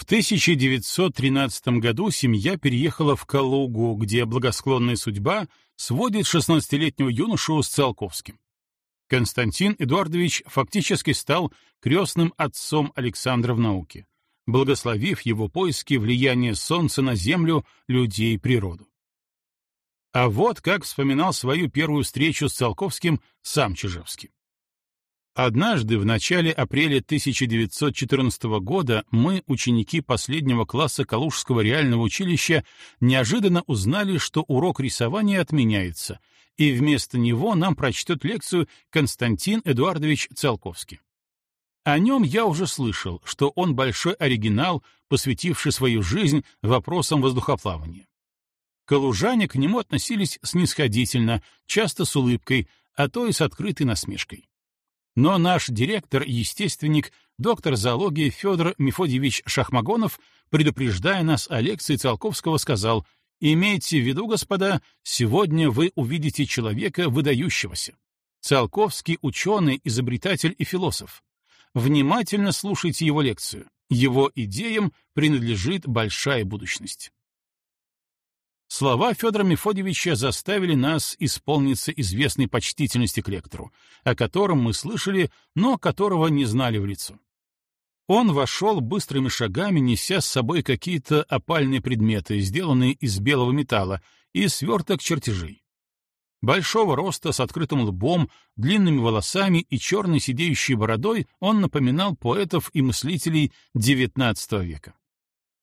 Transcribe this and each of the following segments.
В 1913 году семья переехала в Калугу, где благосклонная судьба сводит 16-летнего юношу с Циолковским. Константин Эдуардович фактически стал крестным отцом Александра в науке, благословив его поиски влияния Солнца на Землю, людей и природу. А вот как вспоминал свою первую встречу с Циолковским сам Чижевский. Однажды, в начале апреля 1914 года, мы, ученики последнего класса Калужского реального училища, неожиданно узнали, что урок рисования отменяется, и вместо него нам прочтет лекцию Константин Эдуардович Циолковский. О нем я уже слышал, что он большой оригинал, посвятивший свою жизнь вопросам воздухоплавания. Калужане к нему относились снисходительно, часто с улыбкой, а то и с открытой насмешкой. Но наш директор, естественник, доктор зоологии Федор Мефодьевич Шахмагонов, предупреждая нас о лекции Циолковского, сказал «Имейте в виду, господа, сегодня вы увидите человека выдающегося. Циолковский — ученый, изобретатель и философ. Внимательно слушайте его лекцию. Его идеям принадлежит большая будущность». Слова Федора Мефодьевича заставили нас исполниться известной почтительности к лектору, о котором мы слышали, но которого не знали в лицо. Он вошел быстрыми шагами, неся с собой какие-то опальные предметы, сделанные из белого металла, и сверток чертежей. Большого роста, с открытым лбом, длинными волосами и черной сидеющей бородой он напоминал поэтов и мыслителей XIX века.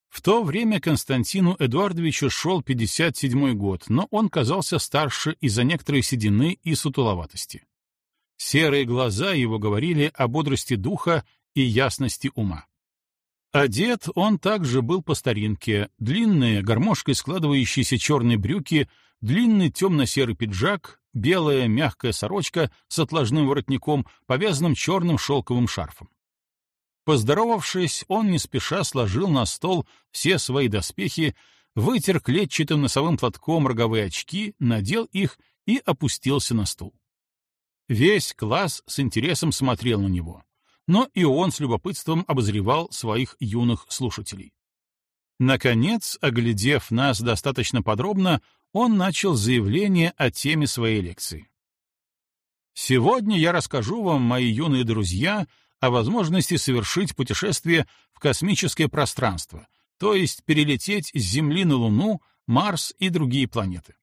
В то время Константину Эдуардовичу шел 57-й год, но он казался старше из-за некоторой седины и сутуловатости. Серые глаза его говорили о бодрости духа и ясности ума. Одет он также был по старинке, длинные, гармошкой складывающиеся черные брюки, длинный темно-серый пиджак, белая мягкая сорочка с отложным воротником, повязанным черным шелковым шарфом. Поздоровавшись, он не спеша сложил на стол все свои доспехи, вытер клетчатым носовым платком роговые очки, надел их и опустился на стул. Весь класс с интересом смотрел на него, но и он с любопытством обозревал своих юных слушателей. Наконец, оглядев нас достаточно подробно, он начал заявление о теме своей лекции. «Сегодня я расскажу вам, мои юные друзья, о возможности совершить путешествие в космическое пространство, то есть перелететь с Земли на Луну, Марс и другие планеты.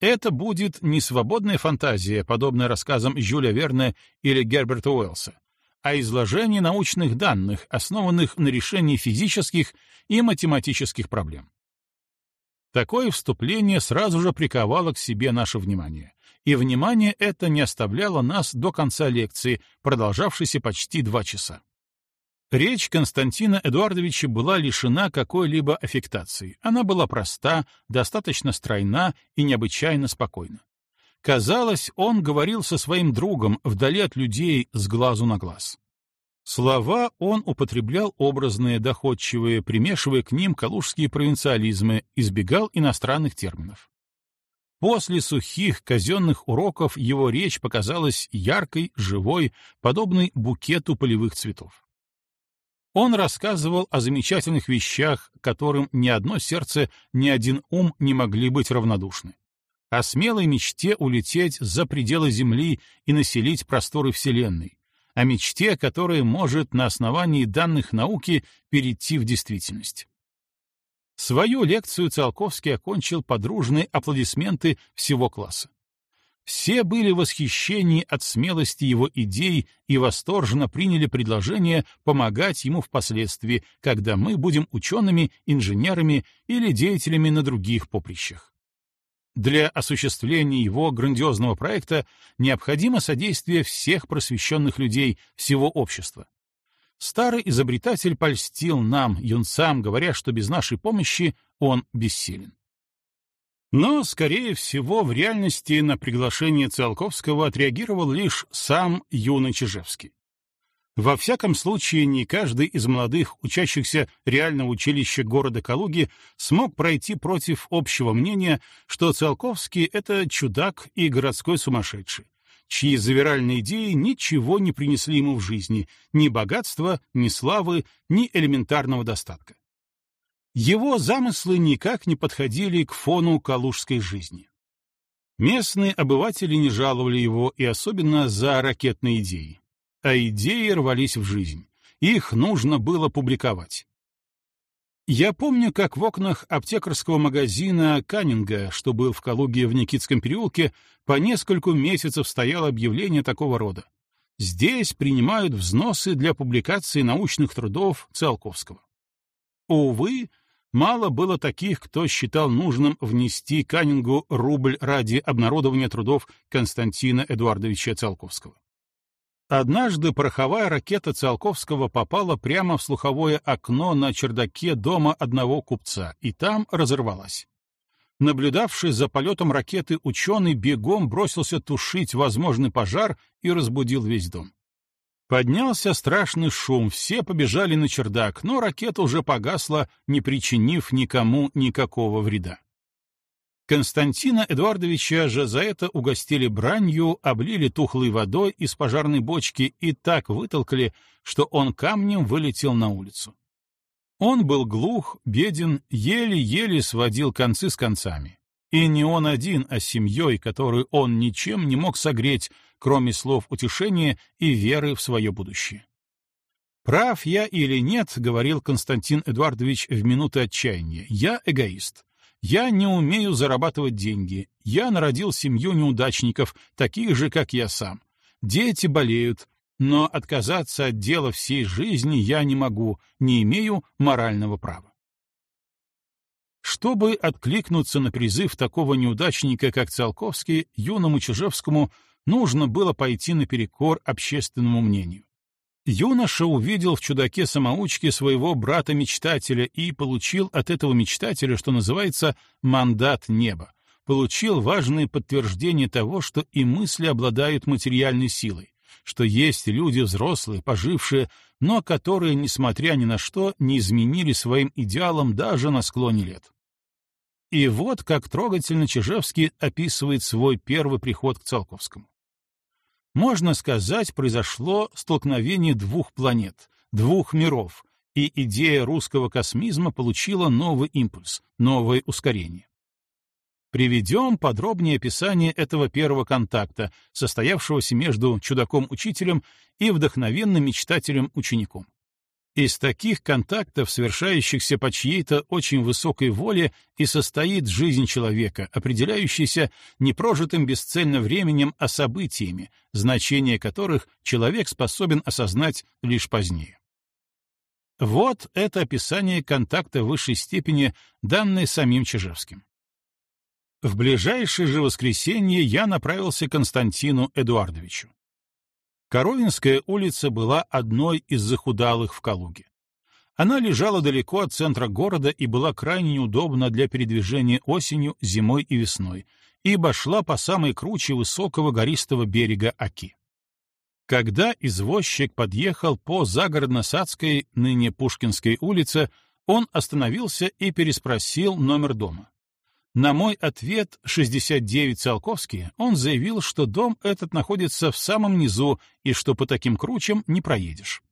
Это будет не свободная фантазия, подобная рассказам Жюля Верна или Герберта Уэллса, а изложение научных данных, основанных на решении физических и математических проблем. Такое вступление сразу же приковало к себе наше внимание и внимание это не оставляло нас до конца лекции, продолжавшейся почти два часа. Речь Константина Эдуардовича была лишена какой-либо аффектации. Она была проста, достаточно стройна и необычайно спокойна. Казалось, он говорил со своим другом вдали от людей с глазу на глаз. Слова он употреблял образные, доходчивые, примешивая к ним калужские провинциализмы, избегал иностранных терминов. После сухих казенных уроков его речь показалась яркой, живой, подобной букету полевых цветов. Он рассказывал о замечательных вещах, которым ни одно сердце, ни один ум не могли быть равнодушны. О смелой мечте улететь за пределы Земли и населить просторы Вселенной. О мечте, которая может на основании данных науки перейти в действительность. Свою лекцию Циолковский окончил подружные аплодисменты всего класса. Все были в восхищении от смелости его идей и восторженно приняли предложение помогать ему впоследствии, когда мы будем учеными, инженерами или деятелями на других поприщах. Для осуществления его грандиозного проекта необходимо содействие всех просвещенных людей, всего общества. Старый изобретатель польстил нам, юнцам, говоря, что без нашей помощи он бессилен. Но, скорее всего, в реальности на приглашение Циолковского отреагировал лишь сам юный Чижевский. Во всяком случае, не каждый из молодых, учащихся реального училища города Калуги, смог пройти против общего мнения, что Циолковский — это чудак и городской сумасшедший, чьи завиральные идеи ничего не принесли ему в жизни, ни богатства, ни славы, ни элементарного достатка. Его замыслы никак не подходили к фону калужской жизни. Местные обыватели не жаловали его и особенно за ракетные идеи. А идеи рвались в жизнь. Их нужно было публиковать. Я помню, как в окнах аптекарского магазина Каннинга, что был в Калуге в Никитском переулке, по нескольку месяцев стояло объявление такого рода. Здесь принимают взносы для публикации научных трудов Циолковского. Увы, Мало было таких, кто считал нужным внести Каннингу рубль ради обнародования трудов Константина Эдуардовича Циолковского. Однажды пороховая ракета Циолковского попала прямо в слуховое окно на чердаке дома одного купца, и там разорвалась. Наблюдавший за полетом ракеты ученый бегом бросился тушить возможный пожар и разбудил весь дом. Поднялся страшный шум, все побежали на чердак, но ракета уже погасла, не причинив никому никакого вреда. Константина Эдуардовича же за это угостили бранью, облили тухлой водой из пожарной бочки и так вытолкали, что он камнем вылетел на улицу. Он был глух, беден, еле-еле сводил концы с концами. И не он один, а семьей, которую он ничем не мог согреть, кроме слов утешения и веры в свое будущее. «Прав я или нет», — говорил Константин Эдуардович в минуты отчаяния, — «я эгоист. Я не умею зарабатывать деньги. Я народил семью неудачников, таких же, как я сам. Дети болеют, но отказаться от дела всей жизни я не могу, не имею морального права. Чтобы откликнуться на призыв такого неудачника, как Циолковский, юному Чижевскому нужно было пойти наперекор общественному мнению. Юноша увидел в чудаке-самоучке своего брата-мечтателя и получил от этого мечтателя, что называется, мандат неба, получил важное подтверждение того, что и мысли обладают материальной силой, что есть люди взрослые, пожившие, но которые, несмотря ни на что, не изменили своим идеалам даже на склоне лет. И вот как трогательно Чижевский описывает свой первый приход к Циолковскому. Можно сказать, произошло столкновение двух планет, двух миров, и идея русского космизма получила новый импульс, новое ускорение. Приведем подробнее описание этого первого контакта, состоявшегося между чудаком-учителем и вдохновенным мечтателем-учеником. Из таких контактов, совершающихся по чьей-то очень высокой воле, и состоит жизнь человека, определяющаяся не прожитым бесцельно временем, а событиями, значение которых человек способен осознать лишь позднее. Вот это описание контакта высшей степени, данное самим Чижевским. В ближайшее же воскресенье я направился к Константину Эдуардовичу. Коровинская улица была одной из захудалых в Калуге. Она лежала далеко от центра города и была крайне неудобна для передвижения осенью, зимой и весной, ибо шла по самой круче высокого гористого берега Оки. Когда извозчик подъехал по Загородно-Садской, ныне Пушкинской улице, он остановился и переспросил номер дома. На мой ответ 69 Циолковский он заявил, что дом этот находится в самом низу и что по таким кручам не проедешь.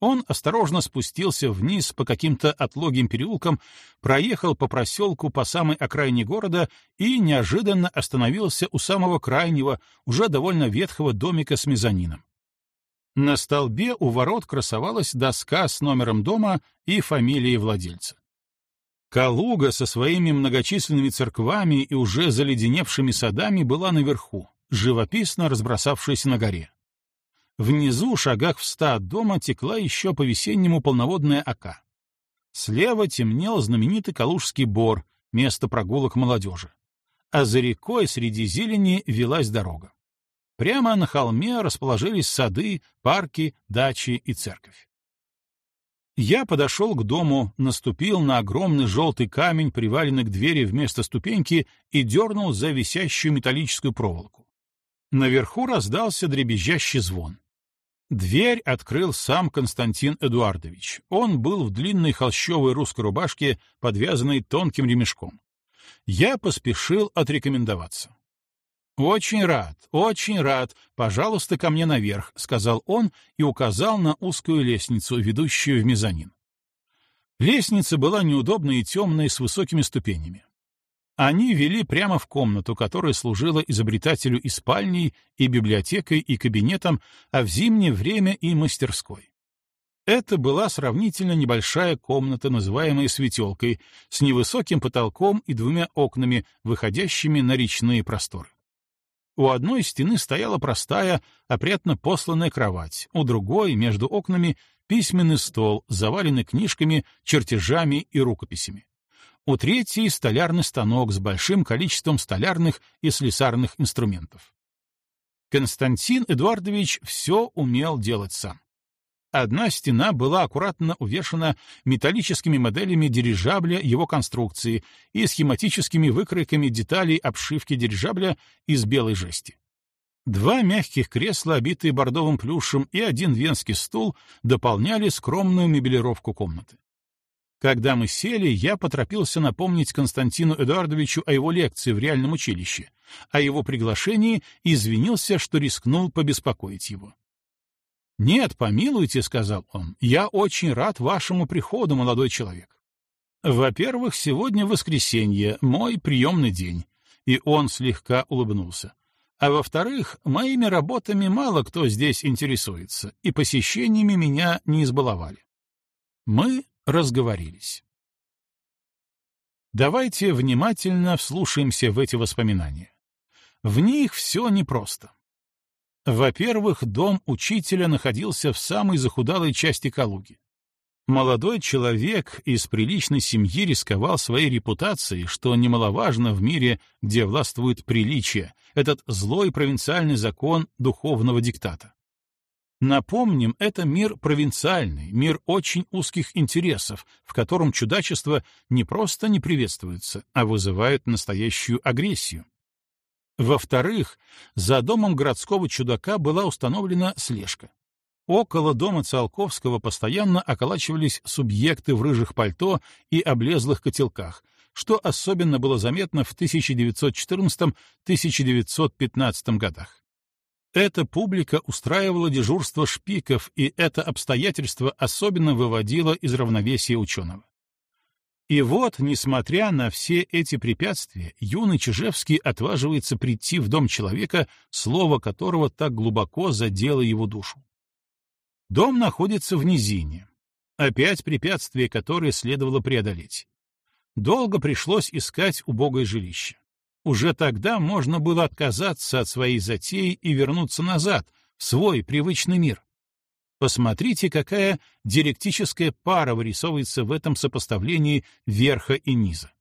Он осторожно спустился вниз по каким-то отлогим переулкам, проехал по проселку по самой окраине города и неожиданно остановился у самого крайнего, уже довольно ветхого домика с мезонином. На столбе у ворот красовалась доска с номером дома и фамилией владельца. Калуга со своими многочисленными церквами и уже заледеневшими садами была наверху, живописно разбросавшаяся на горе. Внизу, шагах в ста от дома, текла еще по-весеннему полноводная ока. Слева темнел знаменитый Калужский бор, место прогулок молодежи. А за рекой среди зелени велась дорога. Прямо на холме расположились сады, парки, дачи и церковь. Я подошел к дому, наступил на огромный желтый камень, приваленный к двери вместо ступеньки, и дернул за висящую металлическую проволоку. Наверху раздался дребезжащий звон. Дверь открыл сам Константин Эдуардович. Он был в длинной холщовой русской рубашке, подвязанной тонким ремешком. Я поспешил отрекомендоваться. «Очень рад, очень рад. Пожалуйста, ко мне наверх», — сказал он и указал на узкую лестницу, ведущую в мезонин. Лестница была неудобной и темной, с высокими ступенями. Они вели прямо в комнату, которая служила изобретателю и спальней, и библиотекой, и кабинетом, а в зимнее время и мастерской. Это была сравнительно небольшая комната, называемая светелкой, с невысоким потолком и двумя окнами, выходящими на речные просторы. У одной стены стояла простая, опрятно посланная кровать, у другой, между окнами, письменный стол, заваленный книжками, чертежами и рукописями. У третьей — столярный станок с большим количеством столярных и слесарных инструментов. Константин Эдуардович все умел делать сам. Одна стена была аккуратно увешана металлическими моделями дирижабля его конструкции и схематическими выкройками деталей обшивки дирижабля из белой жести. Два мягких кресла, обитые бордовым плюшем, и один венский стул дополняли скромную мебелировку комнаты. Когда мы сели, я поторопился напомнить Константину Эдуардовичу о его лекции в реальном училище, о его приглашении и извинился, что рискнул побеспокоить его. «Нет, помилуйте», — сказал он, — «я очень рад вашему приходу, молодой человек. Во-первых, сегодня воскресенье, мой приемный день», и он слегка улыбнулся. А во-вторых, моими работами мало кто здесь интересуется, и посещениями меня не избаловали. Мы разговорились. Давайте внимательно вслушаемся в эти воспоминания. В них все непросто. Во-первых, дом учителя находился в самой захудалой части Калуги. Молодой человек из приличной семьи рисковал своей репутацией, что немаловажно в мире, где властвует приличие, этот злой провинциальный закон духовного диктата. Напомним, это мир провинциальный, мир очень узких интересов, в котором чудачество не просто не приветствуется, а вызывает настоящую агрессию. Во-вторых, за домом городского чудака была установлена слежка. Около дома Циолковского постоянно околачивались субъекты в рыжих пальто и облезлых котелках, что особенно было заметно в 1914-1915 годах. Эта публика устраивала дежурство шпиков, и это обстоятельство особенно выводило из равновесия ученого. И вот, несмотря на все эти препятствия, юный Чижевский отваживается прийти в дом человека, слово которого так глубоко задело его душу. Дом находится в низине. Опять препятствие, которое следовало преодолеть. Долго пришлось искать убогое жилище. Уже тогда можно было отказаться от своей затеи и вернуться назад, в свой привычный мир. Посмотрите, какая диалектическая пара вырисовывается в этом сопоставлении верха и низа.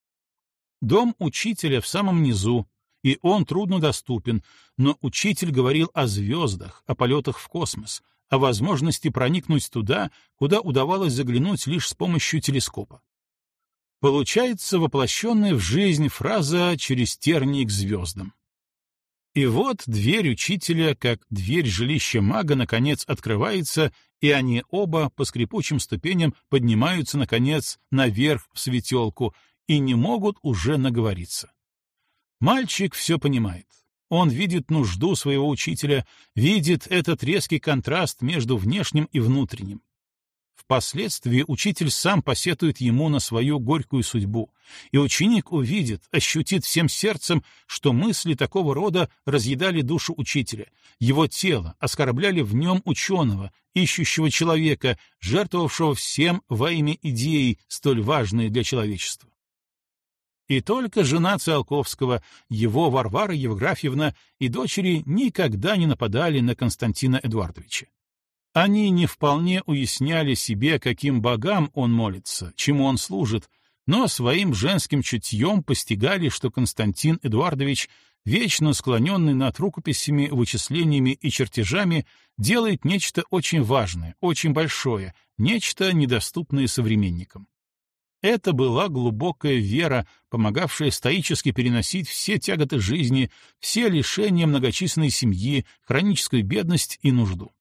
Дом учителя в самом низу, и он труднодоступен, но учитель говорил о звездах, о полетах в космос, о возможности проникнуть туда, куда удавалось заглянуть лишь с помощью телескопа. Получается воплощенная в жизнь фраза «через тернии к звездам». И вот дверь учителя, как дверь жилища мага, наконец открывается, и они оба по скрипучим ступеням поднимаются, наконец, наверх в светелку и не могут уже наговориться. Мальчик все понимает. Он видит нужду своего учителя, видит этот резкий контраст между внешним и внутренним. Впоследствии учитель сам посетует ему на свою горькую судьбу, и ученик увидит, ощутит всем сердцем, что мысли такого рода разъедали душу учителя, его тело, оскорбляли в нем ученого, ищущего человека, жертвовавшего всем во имя идеи, столь важной для человечества. И только жена Циолковского, его Варвара Евграфьевна и дочери никогда не нападали на Константина Эдуардовича. Они не вполне уясняли себе, каким богам он молится, чему он служит, но своим женским чутьем постигали, что Константин Эдуардович, вечно склоненный над рукописями, вычислениями и чертежами, делает нечто очень важное, очень большое, нечто недоступное современникам. Это была глубокая вера, помогавшая стоически переносить все тяготы жизни, все лишения многочисленной семьи, хроническую бедность и нужду.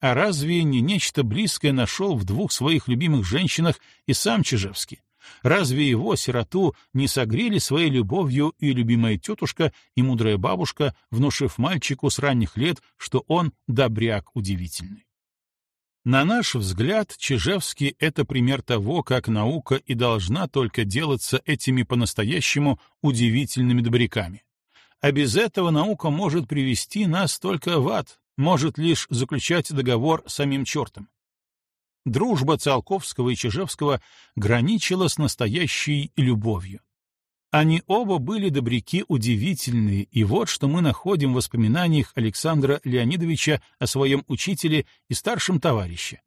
А разве не нечто близкое нашел в двух своих любимых женщинах и сам Чижевский? Разве его, сироту, не согрели своей любовью и любимая тетушка, и мудрая бабушка, внушив мальчику с ранних лет, что он добряк удивительный? На наш взгляд, Чижевский — это пример того, как наука и должна только делаться этими по-настоящему удивительными добряками. А без этого наука может привести нас только в ад, может лишь заключать договор с самим чертом. Дружба Циолковского и Чижевского граничила с настоящей любовью. Они оба были добряки удивительные, и вот что мы находим в воспоминаниях Александра Леонидовича о своем учителе и старшем товарище.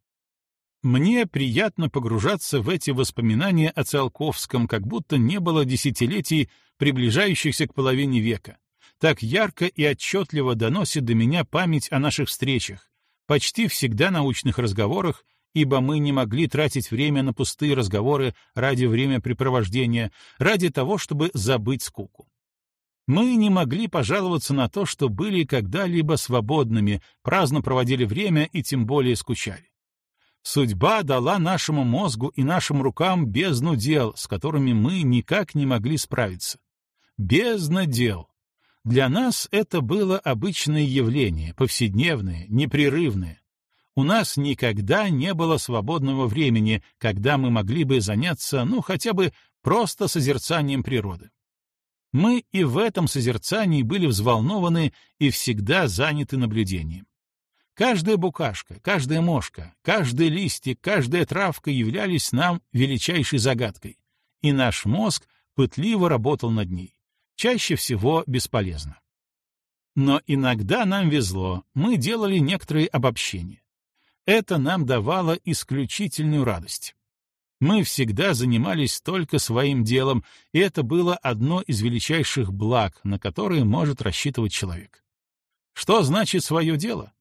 Мне приятно погружаться в эти воспоминания о Циолковском, как будто не было десятилетий, приближающихся к половине века. Так ярко и отчетливо доносит до меня память о наших встречах, почти всегда научных разговорах, ибо мы не могли тратить время на пустые разговоры ради времяпрепровождения, ради того, чтобы забыть скуку. Мы не могли пожаловаться на то, что были когда-либо свободными, праздно проводили время и тем более скучали. Судьба дала нашему мозгу и нашим рукам бездну дел, с которыми мы никак не могли справиться. Бездна дел. Для нас это было обычное явление, повседневное, непрерывное. У нас никогда не было свободного времени, когда мы могли бы заняться, ну, хотя бы просто созерцанием природы. Мы и в этом созерцании были взволнованы и всегда заняты наблюдением. Каждая букашка, каждая мошка, каждый листик, каждая травка являлись нам величайшей загадкой, и наш мозг пытливо работал над ней, чаще всего бесполезно. Но иногда нам везло, мы делали некоторые обобщения. Это нам давало исключительную радость. Мы всегда занимались только своим делом, и это было одно из величайших благ, на которые может рассчитывать человек. Что значит свое дело?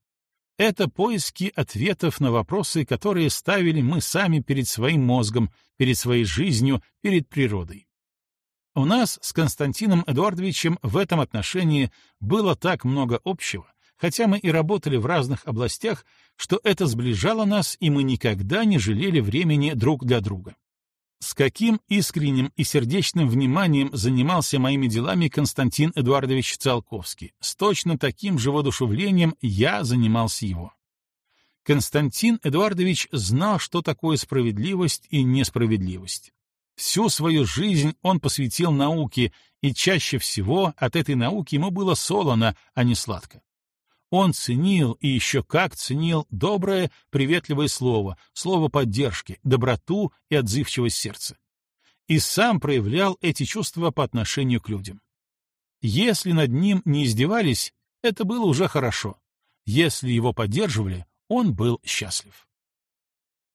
Это поиски ответов на вопросы, которые ставили мы сами перед своим мозгом, перед своей жизнью, перед природой. У нас с Константином Эдуардовичем в этом отношении было так много общего, хотя мы и работали в разных областях, что это сближало нас, и мы никогда не жалели времени друг для друга. С каким искренним и сердечным вниманием занимался моими делами Константин Эдуардович Циолковский, с точно таким же воодушевлением я занимался его. Константин Эдуардович знал, что такое справедливость и несправедливость. Всю свою жизнь он посвятил науке, и чаще всего от этой науки ему было солоно, а не сладко. Он ценил и еще как ценил доброе, приветливое слово, слово поддержки, доброту и отзывчивость сердца. И сам проявлял эти чувства по отношению к людям. Если над ним не издевались, это было уже хорошо. Если его поддерживали, он был счастлив.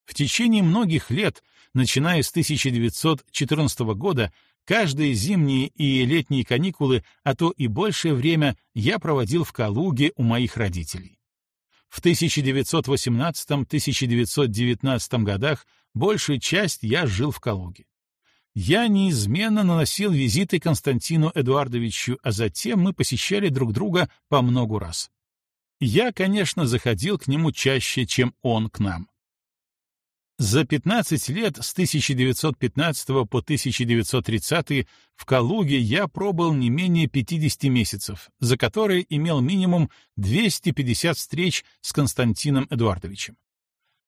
В течение многих лет, начиная с 1914 года, Каждые зимние и летние каникулы, а то и большее время, я проводил в Калуге у моих родителей. В 1918-1919 годах большую часть я жил в Калуге. Я неизменно наносил визиты Константину Эдуардовичу, а затем мы посещали друг друга по многу раз. Я, конечно, заходил к нему чаще, чем он к нам. За 15 лет с 1915 по 1930 в Калуге я пробыл не менее 50 месяцев, за которые имел минимум 250 встреч с Константином Эдуардовичем.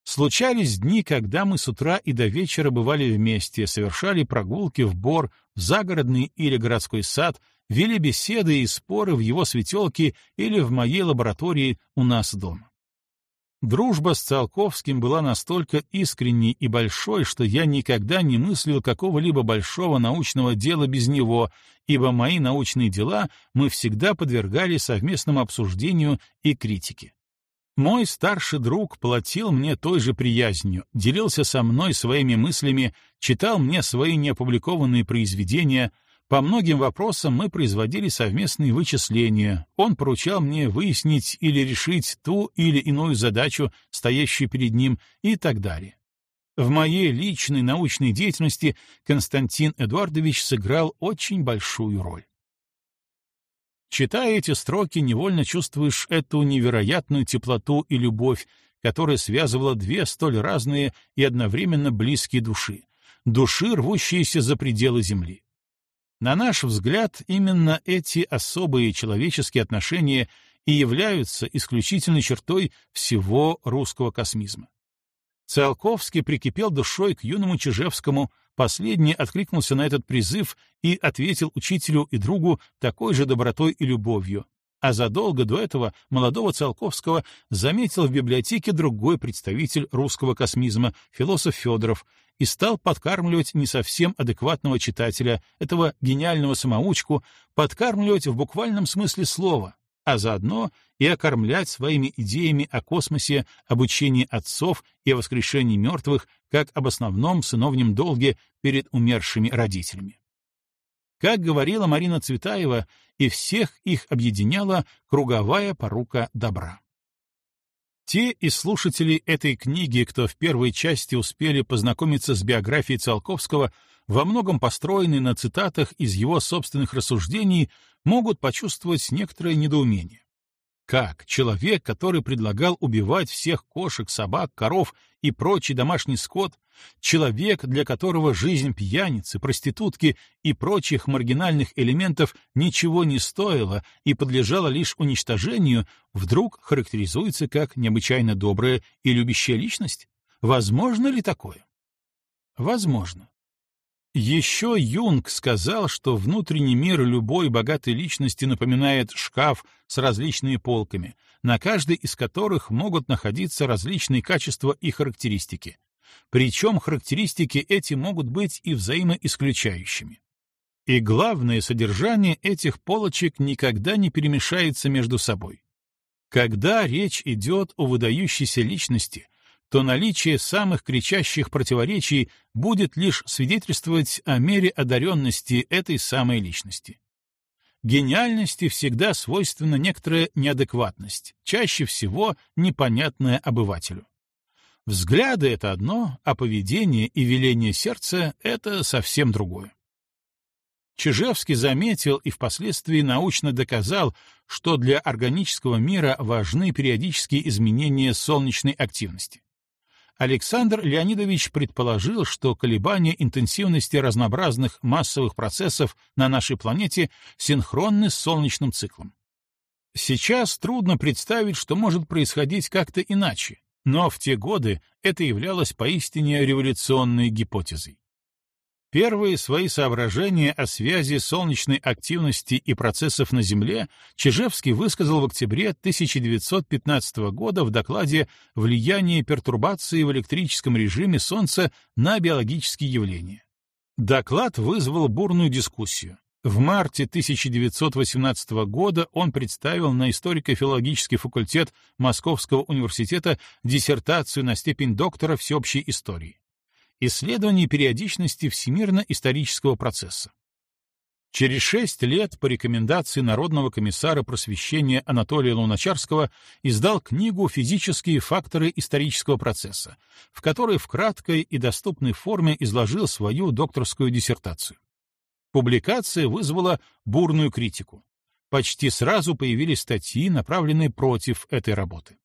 Случались дни, когда мы с утра и до вечера бывали вместе, совершали прогулки в Бор, в загородный или городской сад, вели беседы и споры в его светелке или в моей лаборатории у нас дома. Дружба с Циолковским была настолько искренней и большой, что я никогда не мыслил какого-либо большого научного дела без него, ибо мои научные дела мы всегда подвергали совместному обсуждению и критике. Мой старший друг платил мне той же приязнью, делился со мной своими мыслями, читал мне свои неопубликованные произведения — по многим вопросам мы производили совместные вычисления, он поручал мне выяснить или решить ту или иную задачу, стоящую перед ним, и так далее. В моей личной научной деятельности Константин Эдуардович сыграл очень большую роль. Читая эти строки, невольно чувствуешь эту невероятную теплоту и любовь, которая связывала две столь разные и одновременно близкие души, души, рвущиеся за пределы Земли. На наш взгляд, именно эти особые человеческие отношения и являются исключительной чертой всего русского космизма. Циолковский прикипел душой к юному Чижевскому, последний откликнулся на этот призыв и ответил учителю и другу такой же добротой и любовью, а задолго до этого молодого Циолковского заметил в библиотеке другой представитель русского космизма, философ Федоров, и стал подкармливать не совсем адекватного читателя, этого гениального самоучку, подкармливать в буквальном смысле слова, а заодно и окормлять своими идеями о космосе, обучении отцов и о воскрешении мертвых, как об основном сыновнем долге перед умершими родителями. Как говорила Марина Цветаева, и всех их объединяла круговая порука добра. Те из слушателей этой книги, кто в первой части успели познакомиться с биографией Циолковского, во многом построенной на цитатах из его собственных рассуждений, могут почувствовать некоторое недоумение. Как человек, который предлагал убивать всех кошек, собак, коров и прочий домашний скот, человек, для которого жизнь пьяницы, проститутки и прочих маргинальных элементов ничего не стоила и подлежала лишь уничтожению, вдруг характеризуется как необычайно добрая и любящая личность? Возможно ли такое? Возможно. Еще Юнг сказал, что внутренний мир любой богатой личности напоминает шкаф с различными полками, на каждой из которых могут находиться различные качества и характеристики. Причем характеристики эти могут быть и взаимоисключающими. И главное, содержание этих полочек никогда не перемешается между собой. Когда речь идет о выдающейся личности — то наличие самых кричащих противоречий будет лишь свидетельствовать о мере одаренности этой самой личности. Гениальности всегда свойственна некоторая неадекватность, чаще всего непонятная обывателю. Взгляды — это одно, а поведение и веление сердца — это совсем другое. Чижевский заметил и впоследствии научно доказал, что для органического мира важны периодические изменения солнечной активности. Александр Леонидович предположил, что колебания интенсивности разнообразных массовых процессов на нашей планете синхронны с солнечным циклом. Сейчас трудно представить, что может происходить как-то иначе, но в те годы это являлось поистине революционной гипотезой. Первые свои соображения о связи солнечной активности и процессов на Земле Чижевский высказал в октябре 1915 года в докладе «Влияние пертурбации в электрическом режиме Солнца на биологические явления». Доклад вызвал бурную дискуссию. В марте 1918 года он представил на историко-филологический факультет Московского университета диссертацию на степень доктора всеобщей истории. Исследование периодичности всемирно-исторического процесса. Через шесть лет по рекомендации Народного комиссара просвещения Анатолия Луначарского издал книгу «Физические факторы исторического процесса», в которой в краткой и доступной форме изложил свою докторскую диссертацию. Публикация вызвала бурную критику. Почти сразу появились статьи, направленные против этой работы.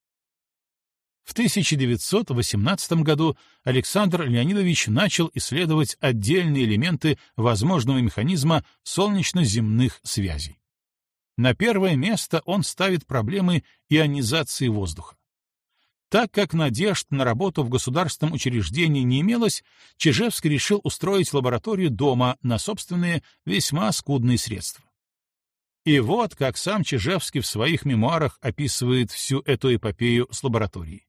В 1918 году Александр Леонидович начал исследовать отдельные элементы возможного механизма солнечно-земных связей. На первое место он ставит проблемы ионизации воздуха. Так как надежд на работу в государственном учреждении не имелось, Чижевский решил устроить лабораторию дома на собственные весьма скудные средства. И вот как сам Чижевский в своих мемуарах описывает всю эту эпопею с лабораторией.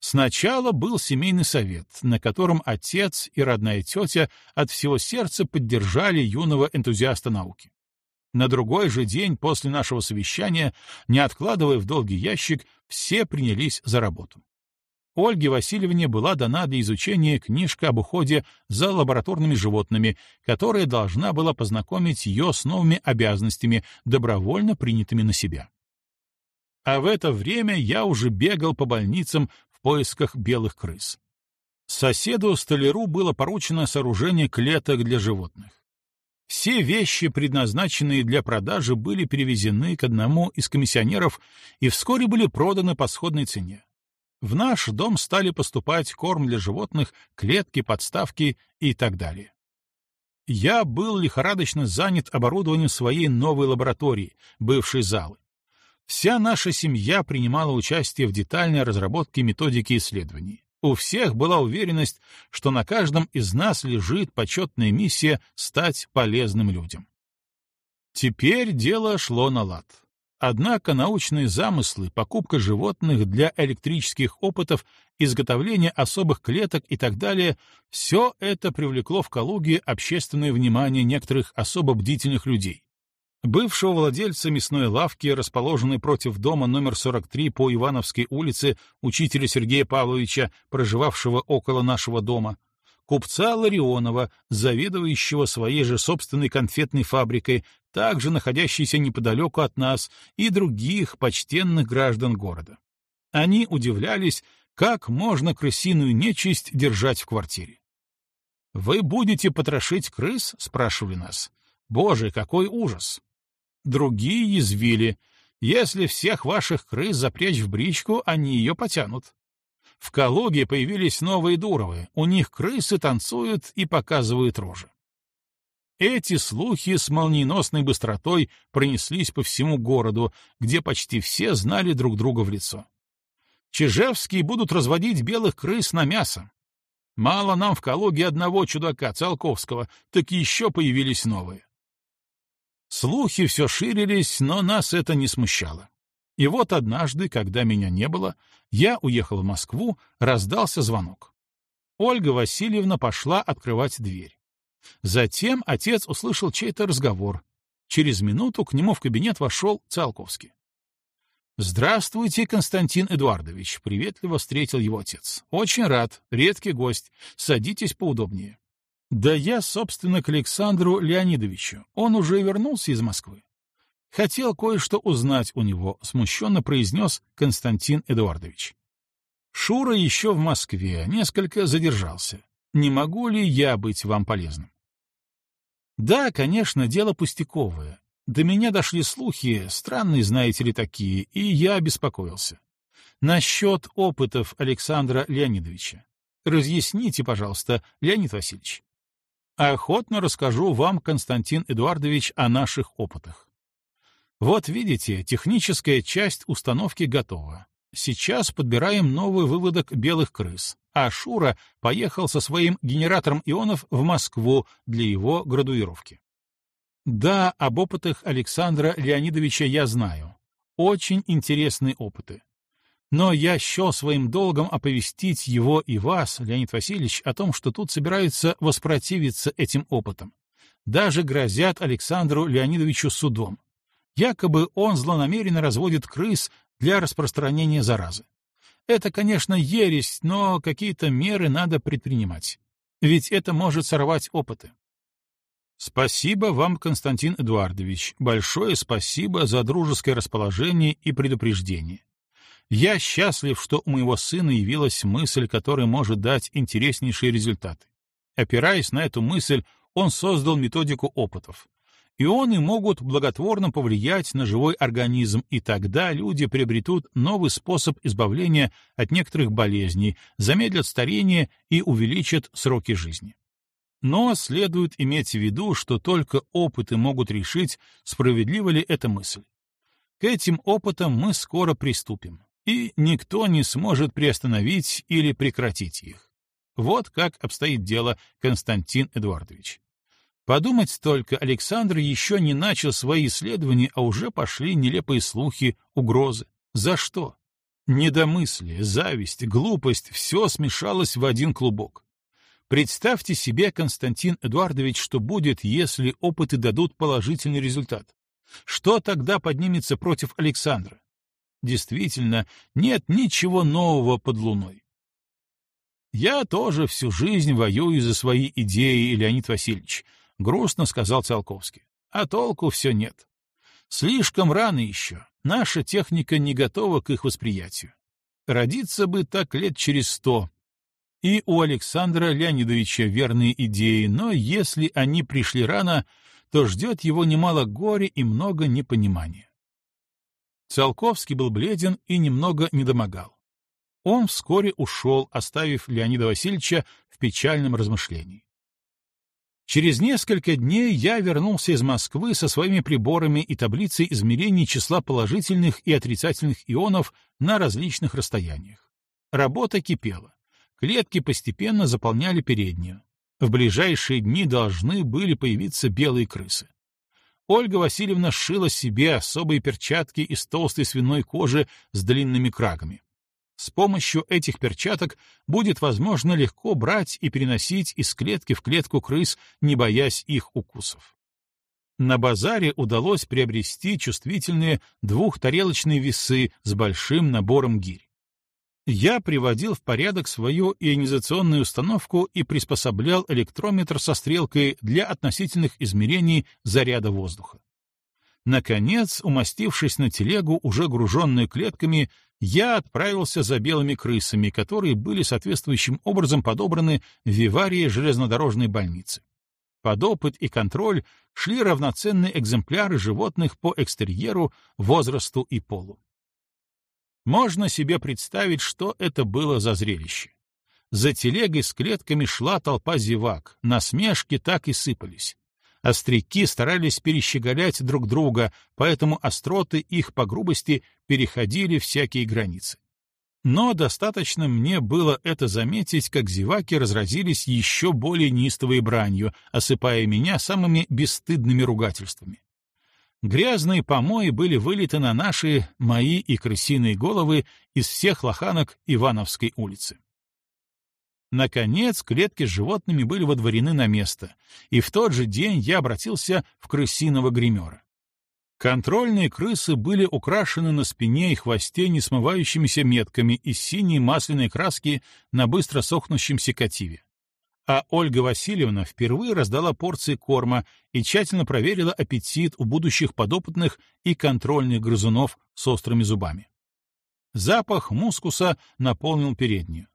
Сначала был семейный совет, на котором отец и родная тетя от всего сердца поддержали юного энтузиаста науки. На другой же день после нашего совещания, не откладывая в долгий ящик, все принялись за работу. Ольге Васильевне была дана для изучения книжка об уходе за лабораторными животными, которая должна была познакомить ее с новыми обязанностями, добровольно принятыми на себя. А в это время я уже бегал по больницам поисках белых крыс. Соседу-столяру было поручено сооружение клеток для животных. Все вещи, предназначенные для продажи, были перевезены к одному из комиссионеров и вскоре были проданы по сходной цене. В наш дом стали поступать корм для животных, клетки, подставки и так далее. Я был лихорадочно занят оборудованием своей новой лаборатории, бывшей залы. Вся наша семья принимала участие в детальной разработке методики исследований. У всех была уверенность, что на каждом из нас лежит почетная миссия стать полезным людям. Теперь дело шло на лад. Однако научные замыслы, покупка животных для электрических опытов, изготовление особых клеток и так далее — все это привлекло в Калуге общественное внимание некоторых особо бдительных людей. Бывшего владельца мясной лавки, расположенной против дома номер 43 по Ивановской улице, учителя Сергея Павловича, проживавшего около нашего дома, купца Ларионова, заведующего своей же собственной конфетной фабрикой, также находящейся неподалеку от нас, и других почтенных граждан города. Они удивлялись, как можно крысиную нечисть держать в квартире. «Вы будете потрошить крыс?» — спрашивали нас. «Боже, какой ужас!» Другие язвили. «Если всех ваших крыс запрячь в бричку, они ее потянут». В Калуге появились новые дуровы, у них крысы танцуют и показывают рожи. Эти слухи с молниеносной быстротой пронеслись по всему городу, где почти все знали друг друга в лицо. Чижевские будут разводить белых крыс на мясо. Мало нам в Калуге одного чудака, Циолковского, так еще появились новые. Слухи все ширились, но нас это не смущало. И вот однажды, когда меня не было, я уехал в Москву, раздался звонок. Ольга Васильевна пошла открывать дверь. Затем отец услышал чей-то разговор. Через минуту к нему в кабинет вошел Циолковский. «Здравствуйте, Константин Эдуардович», — приветливо встретил его отец. «Очень рад, редкий гость. Садитесь поудобнее». «Да я, собственно, к Александру Леонидовичу. Он уже вернулся из Москвы. Хотел кое-что узнать у него, смущенно произнес Константин Эдуардович. Шура еще в Москве, несколько задержался. Не могу ли я быть вам полезным? Да, конечно, дело пустяковое. До меня дошли слухи, странные, знаете ли, такие, и я беспокоился. Насчет опытов Александра Леонидовича. Разъясните, пожалуйста, Леонид Васильевич. Охотно расскажу вам, Константин Эдуардович, о наших опытах. Вот видите, техническая часть установки готова. Сейчас подбираем новый выводок белых крыс, а Шура поехал со своим генератором ионов в Москву для его градуировки. Да, об опытах Александра Леонидовича я знаю. Очень интересные опыты. Но я счел своим долгом оповестить его и вас, Леонид Васильевич, о том, что тут собираются воспротивиться этим опытам. Даже грозят Александру Леонидовичу судом. Якобы он злонамеренно разводит крыс для распространения заразы. Это, конечно, ересь, но какие-то меры надо предпринимать. Ведь это может сорвать опыты. Спасибо вам, Константин Эдуардович. Большое спасибо за дружеское расположение и предупреждение. Я счастлив, что у моего сына явилась мысль, которая может дать интереснейшие результаты. Опираясь на эту мысль, он создал методику опытов. Ионы могут благотворно повлиять на живой организм, и тогда люди приобретут новый способ избавления от некоторых болезней, замедлят старение и увеличат сроки жизни. Но следует иметь в виду, что только опыты могут решить, справедлива ли эта мысль. К этим опытам мы скоро приступим, и никто не сможет приостановить или прекратить их. Вот как обстоит дело, Константин Эдуардович. Подумать только, Александр еще не начал свои исследования, а уже пошли нелепые слухи, угрозы. За что? Недомыслие, зависть, глупость — все смешалось в один клубок. Представьте себе, Константин Эдуардович, что будет, если опыты дадут положительный результат. Что тогда поднимется против Александра? Действительно, нет ничего нового под луной. Я тоже всю жизнь воюю за свои идеи, Леонид Васильевич, грустно сказал Циолковский. А толку все нет. Слишком рано еще. Наша техника не готова к их восприятию. Родиться бы так лет через сто. И у Александра Леонидовича верные идеи, но если они пришли рано, то ждет его немало горя и много непонимания. Циолковский был бледен и немного недомогал. Он вскоре ушел, оставив Леонида Васильевича в печальном размышлении. Через несколько дней я вернулся из Москвы со своими приборами и таблицей измерений числа положительных и отрицательных ионов на различных расстояниях. Работа кипела. клетки постепенно заполняли переднюю. В ближайшие дни должны были появиться белые крысы. Ольга Васильевна сшила себе особые перчатки из толстой свиной кожи с длинными крагами. С помощью этих перчаток будет возможно легко брать и переносить из клетки в клетку крыс, не боясь их укусов. На базаре удалось приобрести чувствительные двухтарелочные весы с большим набором гирь. Я приводил в порядок свою ионизационную установку и приспособлял электрометр со стрелкой для относительных измерений заряда воздуха. Наконец, умастившись на телегу, уже груженную клетками, я отправился за белыми крысами, которые были соответствующим образом подобраны в виварии железнодорожной больницы. Под опыт и контроль шли равноценные экземпляры животных по экстерьеру, возрасту и полу. Можно себе представить, что это было за зрелище. За телегой с клетками шла толпа зевак, насмешки так и сыпались. Остряки старались перещеголять друг друга, поэтому остроты их по грубости переходили всякие границы. Но достаточно мне было это заметить, как зеваки разразились еще более неистовой бранью, осыпая меня самыми бесстыдными ругательствами. Грязные помои были вылиты на наши, мои и крысиные головы из всех лоханок Ивановской улицы. Наконец, клетки с животными были водворены на место, и в тот же день я обратился в крысиного гримера. Контрольные крысы были украшены на спине и хвосте несмывающимися метками из синей масляной краски на быстро сохнущемся кативе а Ольга Васильевна впервые раздала порции корма и тщательно проверила аппетит у будущих подопытных и контрольных грызунов с острыми зубами. Запах мускуса наполнил переднюю.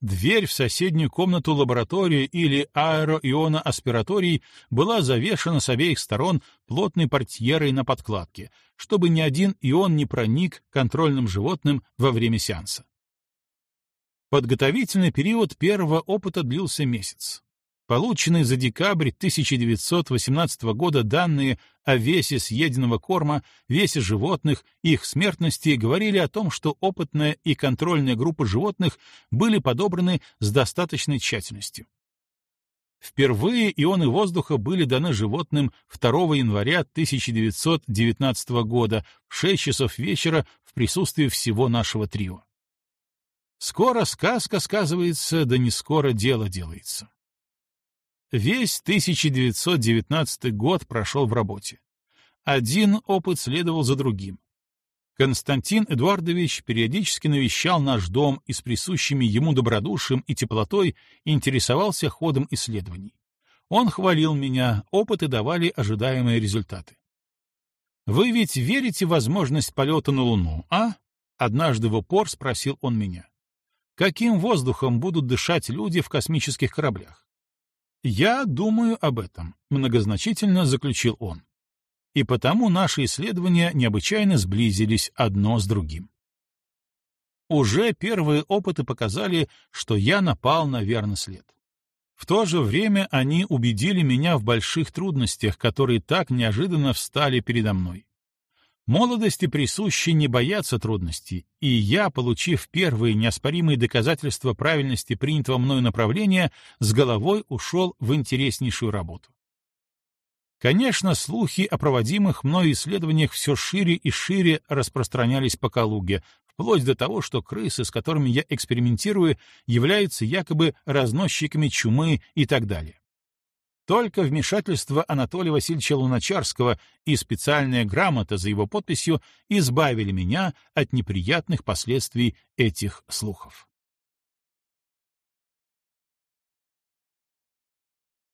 Дверь в соседнюю комнату лаборатории или аэроионоаспираторий была завешена с обеих сторон плотной портьерой на подкладке, чтобы ни один ион не проник контрольным животным во время сеанса. Подготовительный период первого опыта длился месяц. Полученные за декабрь 1918 года данные о весе съеденного корма, весе животных, их смертности говорили о том, что опытная и контрольная группа животных были подобраны с достаточной тщательностью. Впервые ионы воздуха были даны животным 2 января 1919 года в 6 часов вечера в присутствии всего нашего трио. Скоро сказка сказывается, да не скоро дело делается. Весь 1919 год прошел в работе. Один опыт следовал за другим. Константин Эдуардович периодически навещал наш дом и с присущими ему добродушием и теплотой интересовался ходом исследований. Он хвалил меня, опыты давали ожидаемые результаты. «Вы ведь верите в возможность полета на Луну, а?» Однажды в упор спросил он меня. Каким воздухом будут дышать люди в космических кораблях? Я думаю об этом, многозначительно заключил он. И потому наши исследования необычайно сблизились одно с другим. Уже первые опыты показали, что я напал на верный след. В то же время они убедили меня в больших трудностях, которые так неожиданно встали передо мной. Молодости присуще не бояться трудностей, и я, получив первые неоспоримые доказательства правильности принятого мною направления, с головой ушел в интереснейшую работу. Конечно, слухи о проводимых мною исследованиях все шире и шире распространялись по Калуге, вплоть до того, что крысы, с которыми я экспериментирую, являются якобы разносчиками чумы и так далее. Только вмешательство Анатолия Васильевича Луначарского и специальная грамота за его подписью избавили меня от неприятных последствий этих слухов.